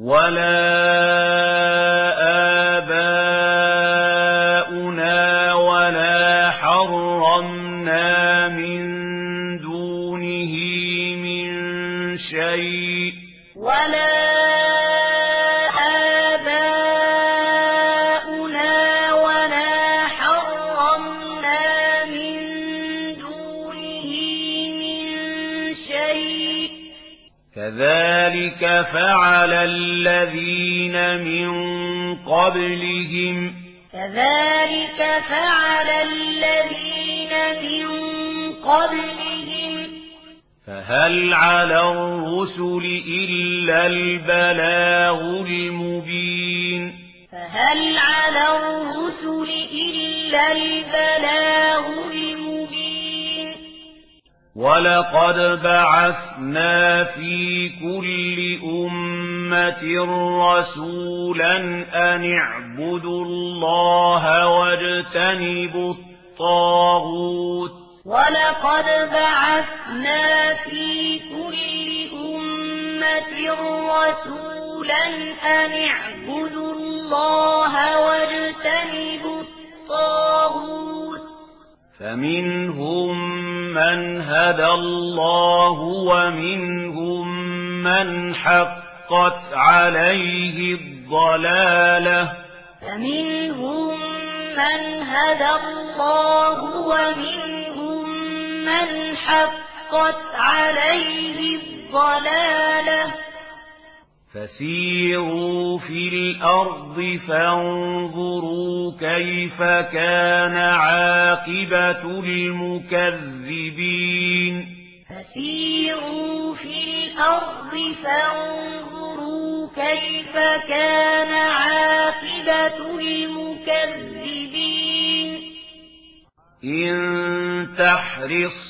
ولا آباؤنا ولا حرمنا من دونه من شيء ولا كذلك فعل الذين من قبلهم. كذلك فعل الذين من قبلهم. فهل على الرسل إلا البلاغ المبين؟ فهل على الرسل إلا البلاغ وَلَقَدْ بَعَثْنَا فِي كُلِّ أُمَّةٍ رَسُولًا أَنِ اعْبُدُوا اللَّهَ وَاجْتَنِبُوا الطَّاغُوتَ وَلَقَدْ بَعَثْنَا فِي كُلِّ أُمَّةٍ رَسُولًا أَنِ اعْبُدُوا اللَّهَ وَاجْتَنِبُوا الطَّاغُوتَ فَمِنْهُمْ مَنْ هَدَى اللَّهُ وَمِنْهُمْ مَنْ حَقَّتْ عَلَيْهِ الضَّلَالَةُ فَمِنْهُمْ مَنْ هَدَى اللَّهُ وَمِنْهُمْ مَنْ حَقَّتْ عَلَيْهِ الضَّلَالَةُ فسيروا في الأرض فانظروا كيف كان عاقبة المكذبين. فسيروا في الأرض فانظروا كيف كان عاقبة المكذبين. إن تحرص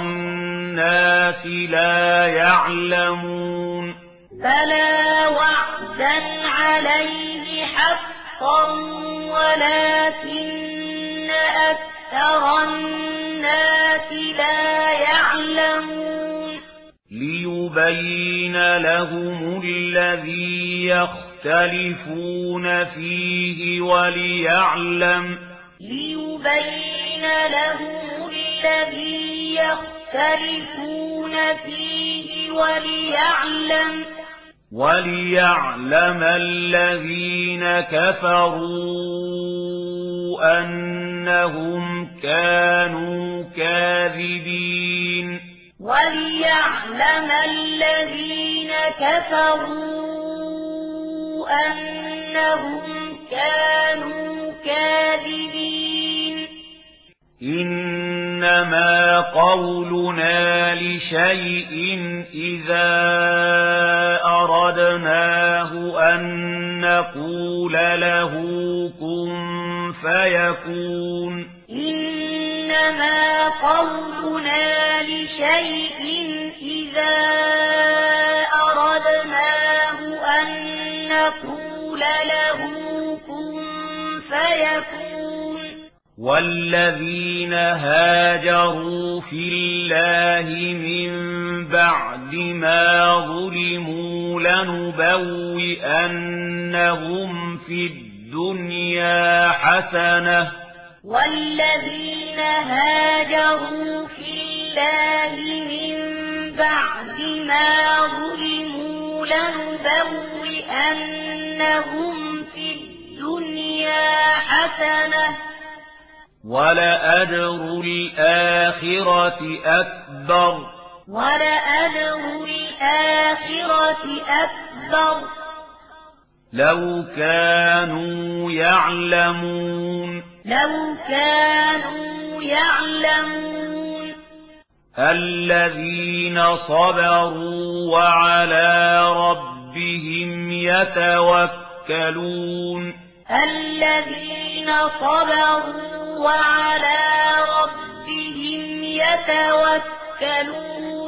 الناس لا يعلمون. فلا وعدا عليه حقا ولكن أكثر الناس لا يعلمون. ليبين لهم الذي يختلفون فيه وليعلم. ليبين لهم الذي يختلفون يختلفون فيه وليعلم وليعلم الذين كفروا أنهم كانوا كاذبين وليعلم الذين كفروا أنهم كانوا كاذبين إنما قولنا لشيء إذا أردناه أن نقول له كن فيكون إنما قولنا لشيء إذا أردناه أن نقول له كن فيكون والذين هاجروا في الله من بعد ما ظلموا لنبوئنهم في الدنيا حسنة والذين هاجروا في الله من بعد ما ظلموا لنبوئنهم ولأجر الآخرة أكبر. ولأجر الآخرة أكبر لو كانوا يعلمون لو كانوا يعلمون. الذين صبروا وعلى ربهم يتوكلون. الذين صبروا وعلى ربهم يتوكلون